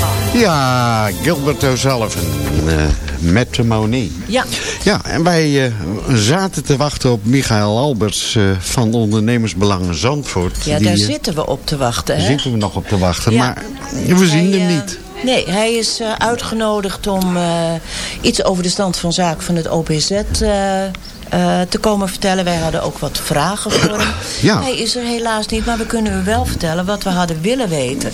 part. Ja, Gilbert O'Sullivan, Matrimony. Ja, Ja, en wij eh, zaten te wachten op Michael Alberts eh, van Ondernemersbelangen Zandvoort. ja Die, daar eh, zitten we op te wachten. Daar zitten we nog op te wachten, Ja. maar we zien Hij, hem niet. Nee, hij is uitgenodigd om iets over de stand van zaken van het OPZ eh, te komen vertellen. Wij hadden ook wat vragen voor hem. Ja. Hij is er helaas niet, maar we kunnen u wel vertellen wat we hadden willen weten.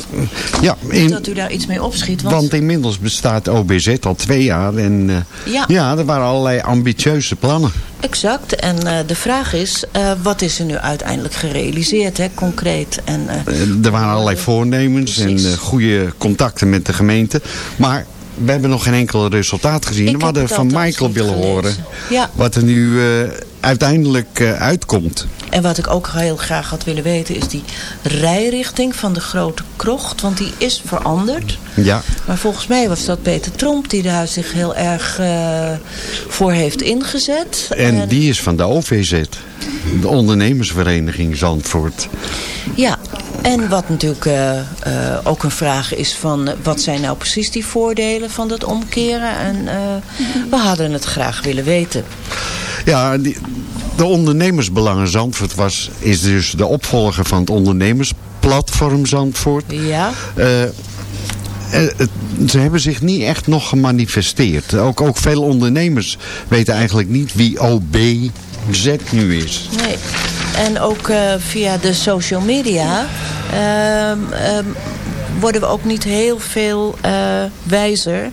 Ja, in- dat u daar iets mee opschiet. Want, Want inmiddels bestaat OBZ al twee jaar. En eh, Ja. ja, er waren allerlei ambitieuze plannen. Exact. En eh, de vraag is, wat is er nu uiteindelijk gerealiseerd, hè, concreet? En, er waren allerlei voornemens en Precies. goede contacten met de gemeente. Maar we hebben nog geen enkel resultaat gezien. Ik we hadden van Michael willen horen Ja. wat er nu eh, uiteindelijk eh, uitkomt. En wat ik ook heel graag had willen weten is die rijrichting van de grote krocht. Want die is veranderd. Ja, Maar volgens mij was dat Peter Tromp die daar zich heel erg eh, voor heeft ingezet. en die is van de OVZ. De ondernemersvereniging Zandvoort. Ja, en wat natuurlijk eh, eh, ook een vraag is van... eh, wat zijn nou precies die voordelen van dat omkeren? En we hadden het graag willen weten. Ja, die, de ondernemersbelangen Zandvoort was, is dus de opvolger van het ondernemersplatform Zandvoort. Ja, ze hebben zich niet echt nog gemanifesteerd. Ook, ook veel ondernemers weten eigenlijk niet wie OBZ nu is. nee. En ook eh, via de social media... ehm, ehm, worden we ook niet heel veel eh, wijzer.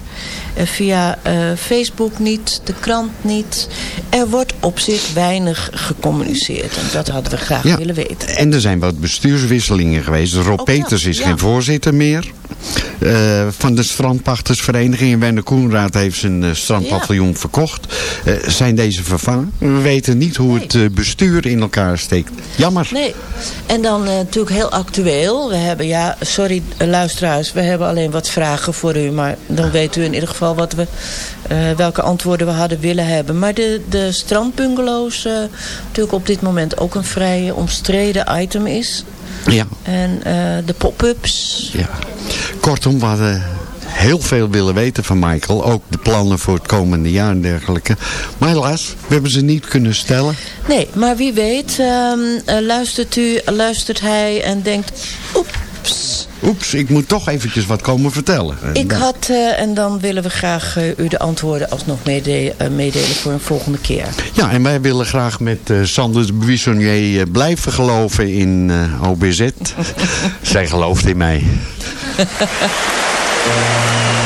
Via eh, Facebook niet, de krant niet. Er wordt op zich weinig gecommuniceerd. En dat hadden we graag Ja. willen weten. En er zijn wat bestuurswisselingen geweest. Rob Peters is ja. geen voorzitter meer. eh, van de strandpachtersvereniging. En Werner Koenraad heeft zijn eh, strandpaviljoen verkocht. Zijn deze vervangen? We weten niet hoe het bestuur in elkaar steekt. Jammer. Nee. En dan natuurlijk heel actueel. We hebben, ja, sorry luisteraars, we hebben alleen wat vragen voor u. Maar dan weet u in ieder geval wat we, eh, welke antwoorden we hadden willen hebben. Maar de, de strandbungalows, eh, natuurlijk op dit moment ook een vrij omstreden item is. Ja. En eh, de pop-ups. Ja. Kortom, we hadden heel veel willen weten van Michael. Ook de plannen voor het komende jaar en dergelijke. Maar helaas, we hebben ze niet kunnen stellen. Nee, maar wie weet ehm, eh, luistert u, luistert hij en denkt... Oeps, Oeps, ik moet toch eventjes wat komen vertellen. En Ik had, eh, en dan willen we graag eh, u de antwoorden alsnog meede- eh, meedelen voor een volgende keer. Ja, en wij willen graag met Sander de Buissonnier blijven geloven in OBZ. Zij gelooft in mij.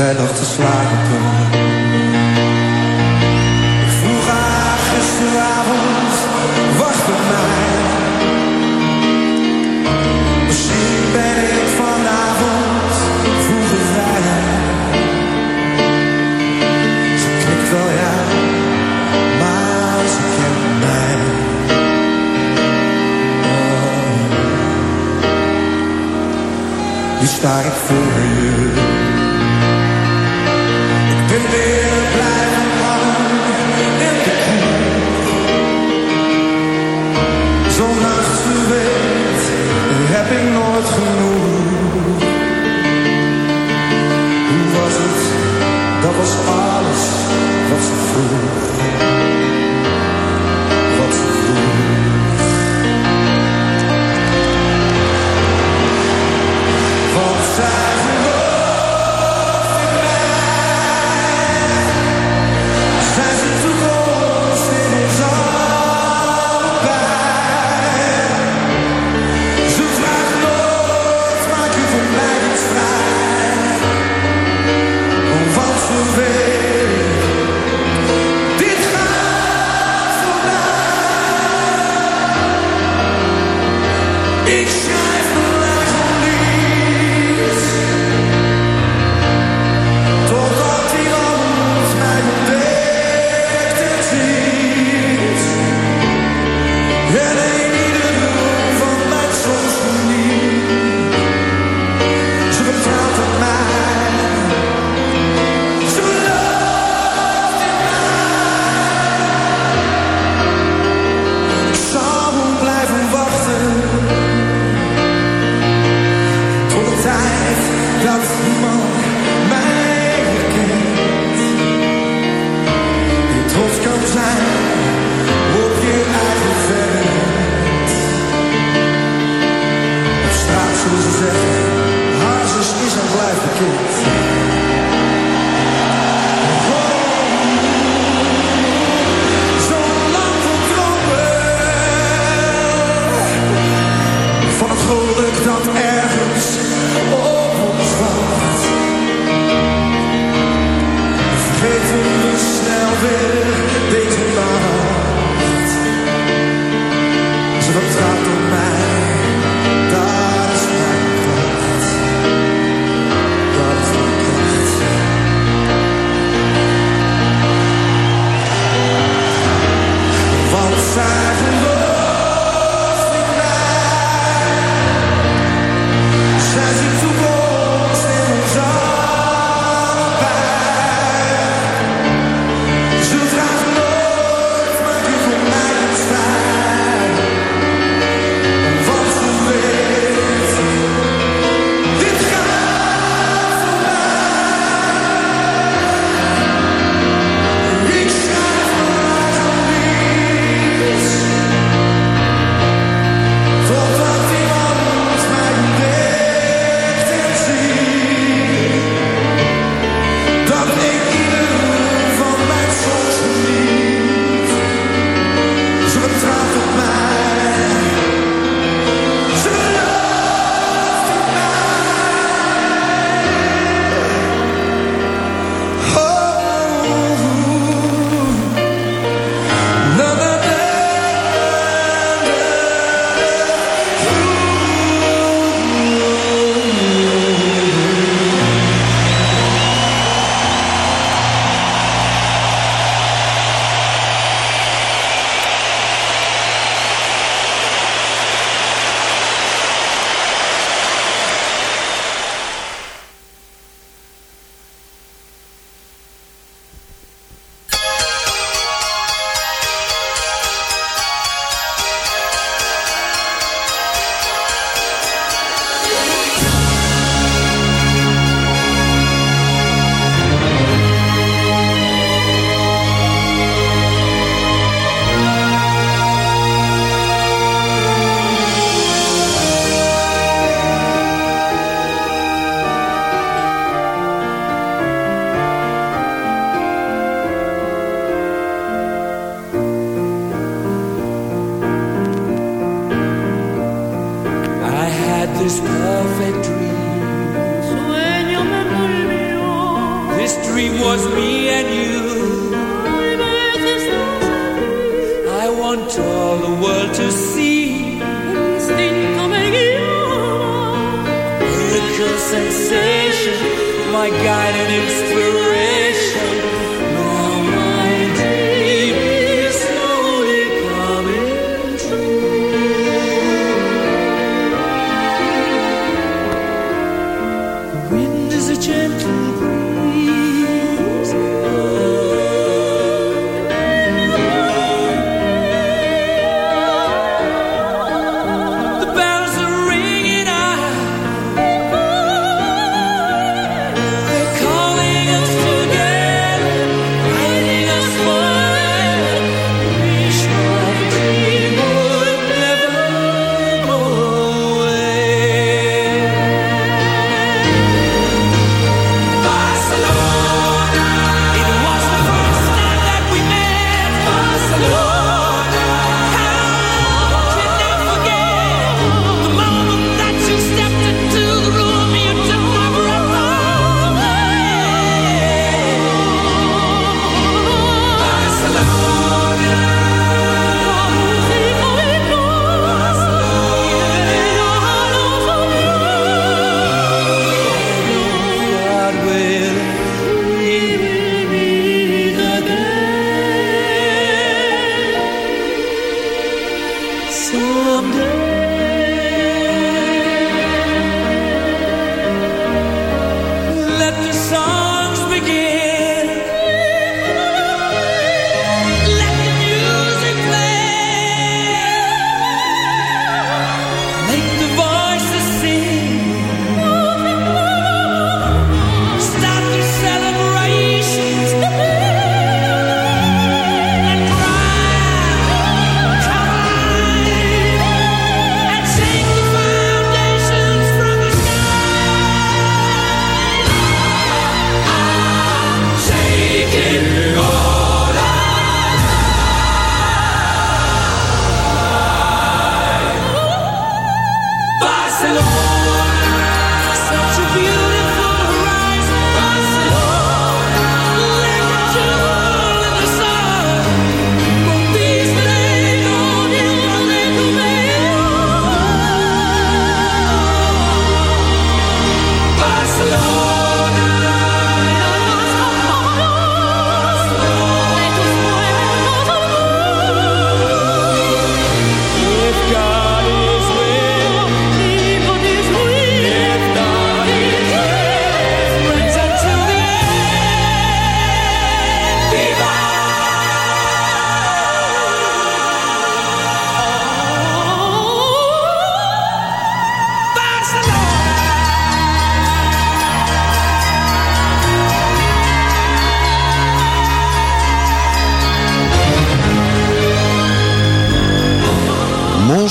Zij lag te slapen. Ik vroeg haar gisteravond, wacht op mij. Misschien ben ik vanavond vroeger vrij. Ze knikt wel ja, maar ze kent mij. Oh. Nu sta ik voor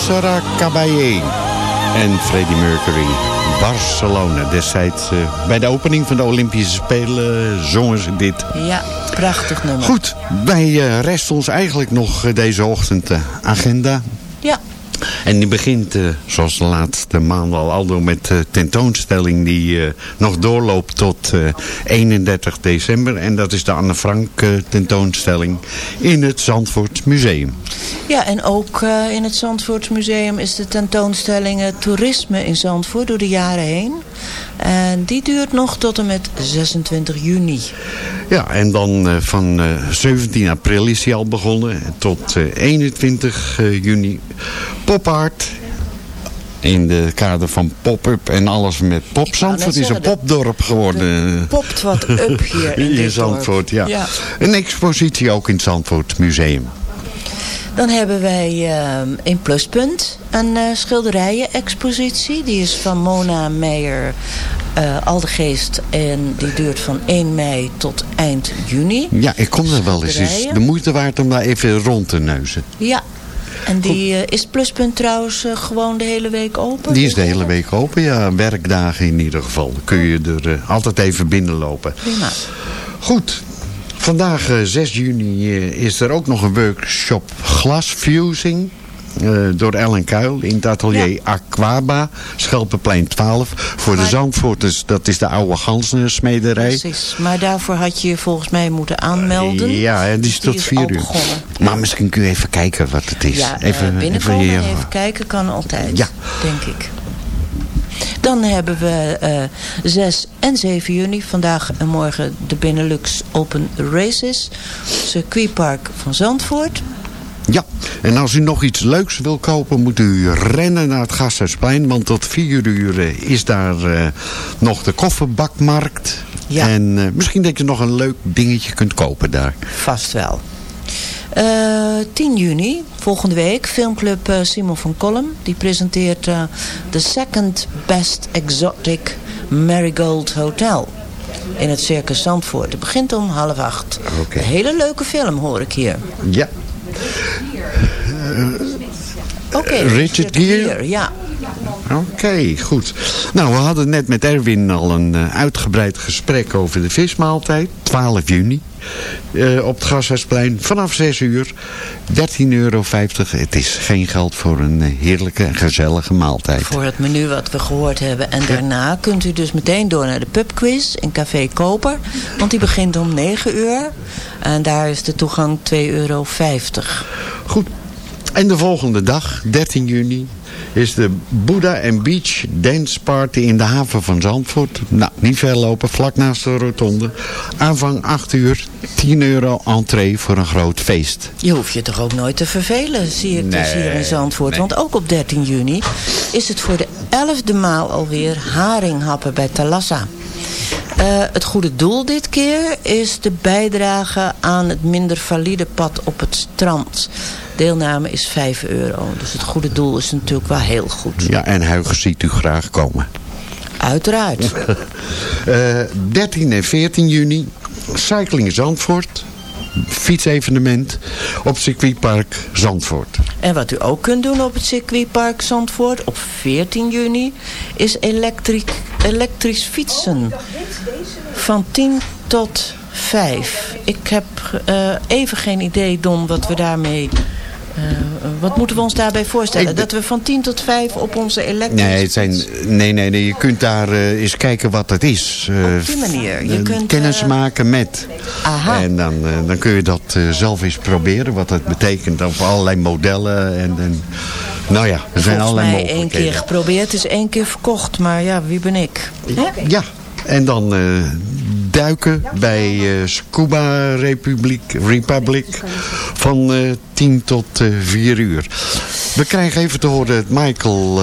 Montserrat Caballé en Freddie Mercury. Barcelona, destijds eh, bij de opening van de Olympische Spelen eh, zongen ze dit. Ja, prachtig nummer. Goed, wij eh, resten ons eigenlijk nog deze ochtend de agenda. En die begint, eh, zoals de laatste maanden al, aldoor met de tentoonstelling die eh, nog doorloopt tot eh, 31 december. En dat is de Anne Frank eh, tentoonstelling in het Zandvoort Museum. Ja, en ook eh, in het Zandvoortsmuseum is de tentoonstelling eh, Toerisme in Zandvoort door de jaren heen. En die duurt nog tot en met 26 juni. Ja, en dan eh, van eh, 17 april is hij al begonnen tot eh, 21 eh, juni. Pop art. In de kader van pop-up en alles met pop. Zandvoort is een popdorp geworden. Popt wat up hier in, In Zandvoort, ja. Een expositie ook in het Zandvoort Museum. Dan hebben wij in Pluspunt een eh, schilderijen-expositie. Die is van Mona Meijer Aldegeest. En die duurt van 1 mei tot eind juni. Ja, ik kom er wel eens. Het is de moeite waard om daar even rond te neuzen. Ja. En die eh, is Pluspunt trouwens gewoon de hele week open? Die is de hele week open, ja. Werkdagen in ieder geval. Dan kun je er altijd even binnenlopen. Prima. Goed. Vandaag, eh, 6 juni, eh, is er ook nog een workshop glasfusing. eh, door Ellen Kuil in het atelier Aquaba, Schelpenplein 12. Voor de Zandvoorters, dat is de oude Gansensmederij. Precies. Maar daarvoor had je je volgens mij moeten aanmelden. Ja, en die is Dus tot al 4 uur. Maar misschien kun je even kijken wat het is. Ja, even, binnenkomen even kijken kan altijd, Ja. denk ik. Dan hebben we eh 6 en 7 juni, vandaag en morgen de Benelux Open Races. Circuitpark van Zandvoort. Ja, en als u nog iets leuks wil kopen, moet u rennen naar het Gasthuisplein. Want tot vier uur eh, is daar eh, nog de kofferbakmarkt. Ja. En misschien dat je nog een leuk dingetje kunt kopen daar. Vast wel. Eh 10 juni, volgende week, filmclub eh, Simon van Kolm. Die presenteert eh The Second Best Exotic Marigold Hotel. In het Circus Zandvoort. Het begint om half acht. Een hele leuke film hoor ik hier. Ja. Oké, Richard Gere? Ja, Oké, goed. Nou, we hadden net met Erwin al een eh, uitgebreid gesprek over de vismaaltijd. 12 juni. eh, op het Gasthuisplein vanaf 6 uur. 13,50 euro. Het is geen geld voor een eh, heerlijke en gezellige maaltijd. voor het menu wat we gehoord hebben. En daarna kunt u dus meteen door naar de pubquiz in Café Koper. Want die begint om 9 uur. En daar is de toegang 2,50 euro. Goed. En de volgende dag, 13 juni, is de Buddha and Beach Dance Party in de haven van Zandvoort. Nou, niet ver lopen, vlak naast de rotonde. Aanvang 8 uur, 10 euro entree voor een groot feest. Je hoeft je toch ook nooit te vervelen, zie ik dus hier in Zandvoort. nee. Want ook op 13 juni is het voor de elfde maal alweer haringhappen bij Talassa. Eh, het goede doel dit keer is de bijdrage aan het minder valide pad op het strand. Deelname is 5 euro. Dus het goede doel is natuurlijk wel heel goed. Ja, en Huigen ziet u graag komen. Uiteraard. Eh 13 en 14 juni, Cycling Zandvoort. Fietsevenement op circuitpark Zandvoort. En wat u ook kunt doen op het circuitpark Zandvoort op 14 juni is elektrisch fietsen. Van 10 tot 5. Ik heb eh, even geen idee, Don, wat we daarmee... eh, wat moeten we ons daarbij voorstellen? Ik- Dat we van 10 tot 5 op onze elektrische Nee, het zijn, nee, nee, nee, je kunt daar eh, eens kijken wat het is. Eh, Op die manier. Je eh, kunt, kennis eh, maken met. Aha. En dan, eh, dan kun je dat eh, zelf eens proberen, wat het betekent. Over allerlei modellen. En, en, nou ja, er zijn Volgens allerlei mij één keer geprobeerd, is één keer verkocht. Maar ja, wie ben ik? Ja, en dan eh, duiken bij eh, Scuba Republiek, Republic van eh 10 tot eh 4 uur. We krijgen even te horen dat Michael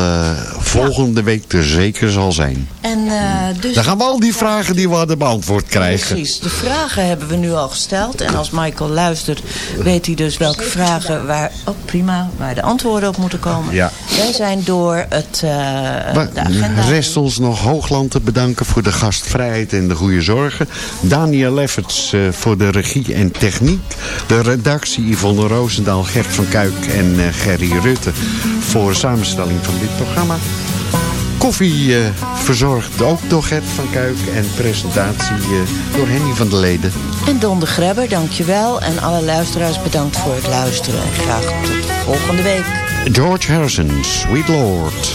volgende week er zeker zal zijn. En, eh, dus Dan gaan we al die vragen die we hadden beantwoord krijgen. Precies, de vragen hebben we nu al gesteld. En als Michael luistert, weet hij dus welke vragen waar, oh prima, waar de antwoorden op moeten komen. Ja. Wij zijn door het, Maar de agenda. rest ons nog Hoogland te bedanken voor de gastvrijheid en de goede zorgen. Daniel Lefferts eh, voor de regie en techniek. De redactie Yvonne Roosendaal, Gert van Kuik en eh, Gerry Rutte voor samenstelling van dit programma. Koffie eh, verzorgd ook door Gert van Kuik en presentatie door Henny van der Leden. En Don de Grebber, dankjewel. En alle luisteraars bedankt voor het luisteren. En graag tot volgende week. George Harrison, Sweet Lord.